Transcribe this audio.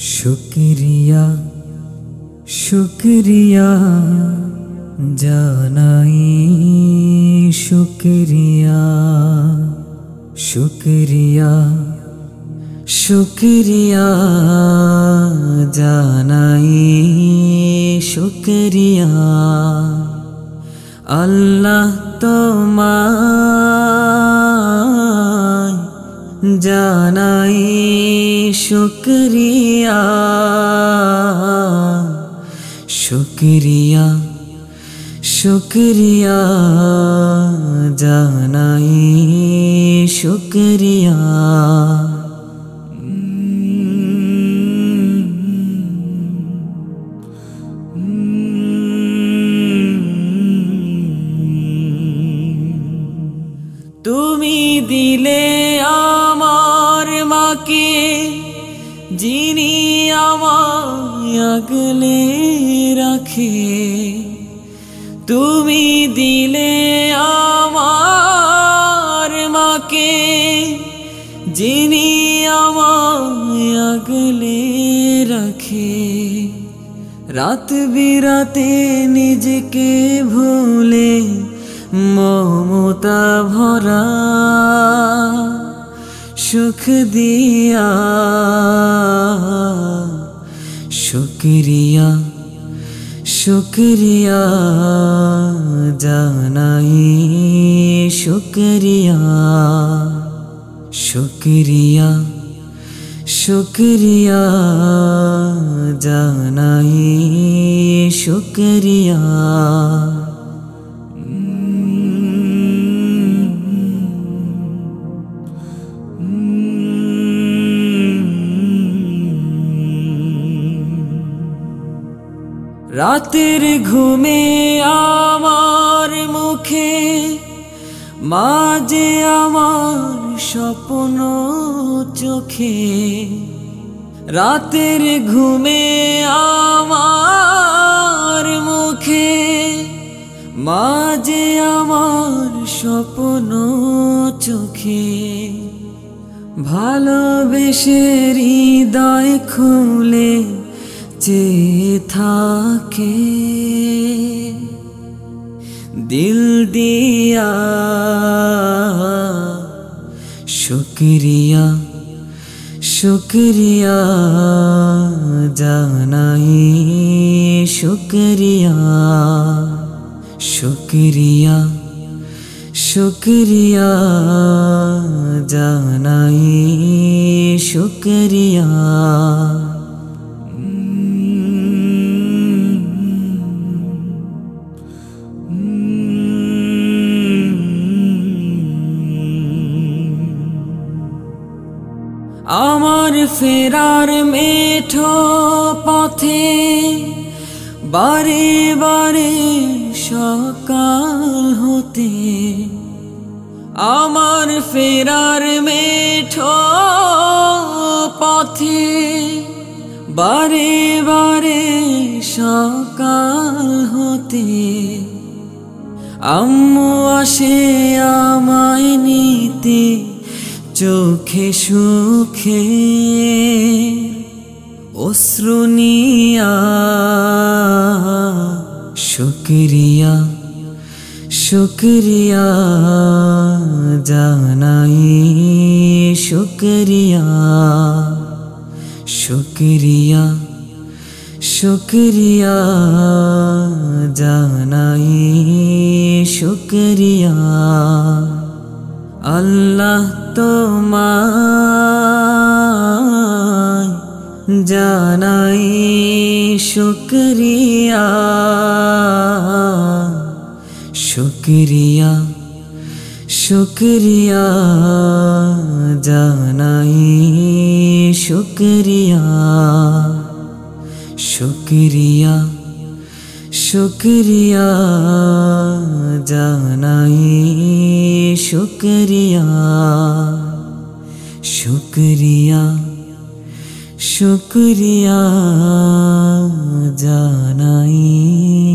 শুক্রিয়া শুক্রিয়া জানাই শুক্রিয়া শুক্রিয়া শুক্রিয়া জানাই শুক্রিয়া। আল্লাহ তোমায় জানাই শুক্রিয়া শুক্রিয়া শুক্রিয়া জানাই শুক্রিয়া। তুমি দিলে আমার যিনি আমায় আগলে রাখে, তুমি দিলে আমার মাকে, যিনি আমায় আগলে রাখে। রাত বিরাতে নিজেকে ভুলে মমতা ভরা সুখ দিয়া শুক্রিয়া শুক্রিয়া জানাই শুক্রিয়া শুক্রিয়া শুক্রিয়া জানাই শুক্রিয়া রাতের ঘুমে আমার মুখে, মাঝে আমার স্বপ্ন চোখে। রাতের ঘুমে আমার মুখে, মাঝে আমার স্বপ্ন চোখে। ভালোবেসে হৃদয় খুলে চেয়ে থাকে। দিল দিয়া শুক্রিয়া শুক্রিয়া জানাই শুক্রিয়া শুক্রিয়া শুক্রিয়া জানাই শুক্রিয়া। আমার ফেরার মেঠো পথে বারে বারে সকাল হতে আমার ফেরার মেঠো পথে বারে বারে সকাল হতে আম্মু আসে আমায় নিতে চোখে সুখে অশ্রুনিয়া শুক্রিয়া শুক্রিয়া জানাই শুক্রিয়া শুক্রিয়া শুক্রিয়া জানাই শুক্রিয়া। আল্লাহ তোমায় জানাই শুক্রিয়া। শুক্রিয়া শুক্রিয়া জানাই শুক্রিয়া। শুক্রিয়া শুক্রিয়া। शुक्रिया शुक्रिया जानाई।